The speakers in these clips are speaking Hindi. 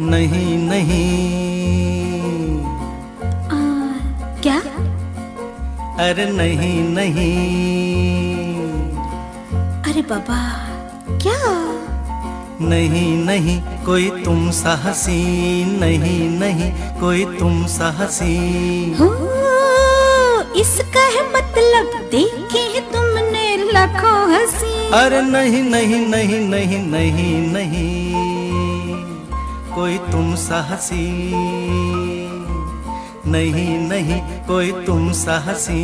नहीं नहीं। आ, क्या? अरे नहीं नहीं। अरे बाबा क्या? नहीं नहीं कोई तुम साहसी नहीं नहीं कोई तुम साहसी हो इसका है मतलब देखे है तुमने लाखों हँसी। अरे नहीं नहीं नहीं नहीं नहीं नहीं। कोई तुम साहसी। नहीं नहीं कोई तुम साहसी।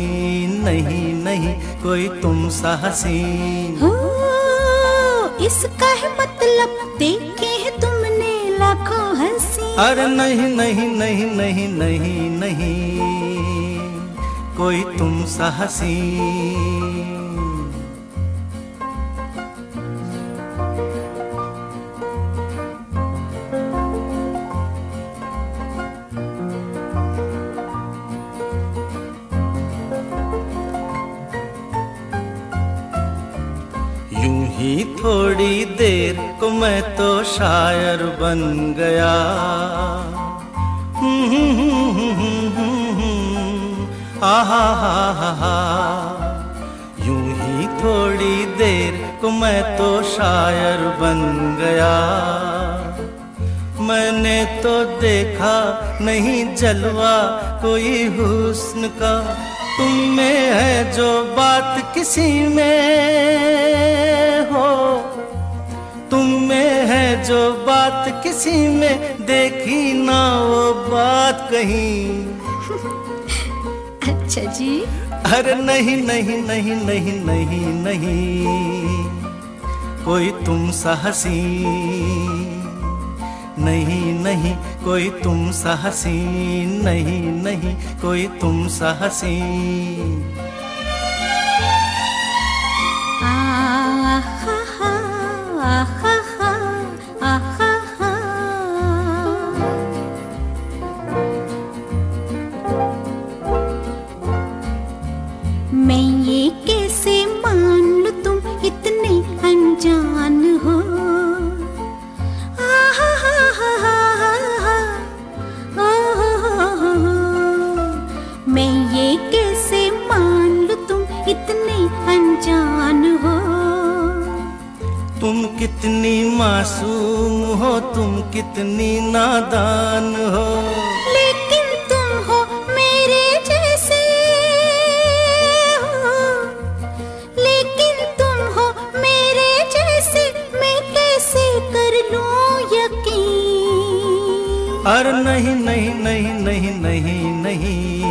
नहीं नहीं कोई तुम साहसी। हो इसका है मतलब देखे है तुमने लाखों हँसी। अरे नहीं नहीं नहीं नहीं नहीं नहीं कोई तुम साहसी। थोड़ी देर को मैं तो शायर बन गया। आहा हा हा हा। यूँ ही थोड़ी देर को मैं तो शायर बन गया। मैंने तो देखा नहीं जलवा कोई हुस्न का। तुम में जो बात किसी में हो तुम में है जो बात किसी में देखी ना वो बात कहीं। अच्छा जी। अरे नहीं नहीं नहीं नहीं नहीं नहीं कोई तुम साहसी। नहीं नहीं कोई तुम साहसी। नहीं नहीं कोई तुम साहसी। कितनी मासूम हो तुम कितनी नादान हो। लेकिन तुम हो मेरे जैसे। हो लेकिन तुम हो मेरे जैसे। मैं कैसे कर लूँ यकीन? अरे नहीं नहीं नहीं नहीं नहीं नहीं।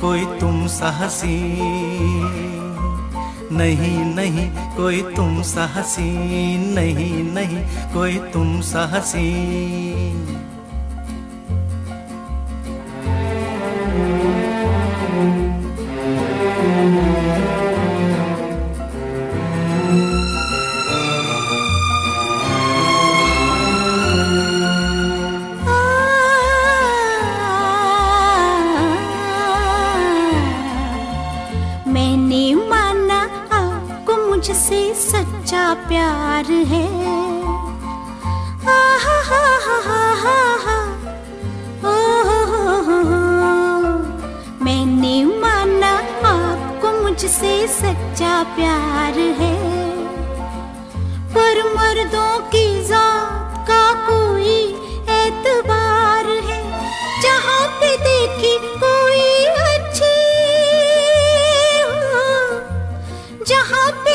कोई तुम साहसी। नहीं नहीं कोई तुम साहसी नहीं नहीं कोई तुम साहसी। मैंने मुझसे सच्चा प्यार है। आहा। मैंने माना आपको मुझसे सच्चा प्यार है। पर मर्दों की जात का कोई एतबार है। जहाँ पे देखी कोई अच्छी हो। जहाँ पे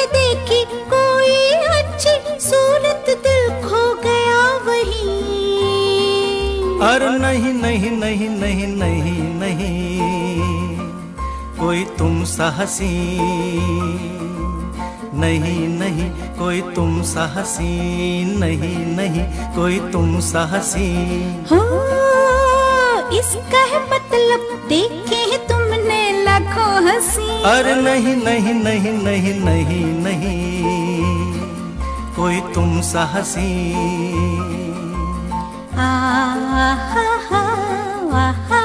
नहीं नहीं नहीं नहीं नहीं नहीं कोई तुम साहसी नहीं नहीं कोई तुम साहसी नहीं नहीं कोई तुम साहसी हो इसका है मतलब देखे है तुमने लाखों हँसी अरे नहीं नहीं नहीं नहीं नहीं नहीं कोई तुम साहसी 啊哈哈哇哈。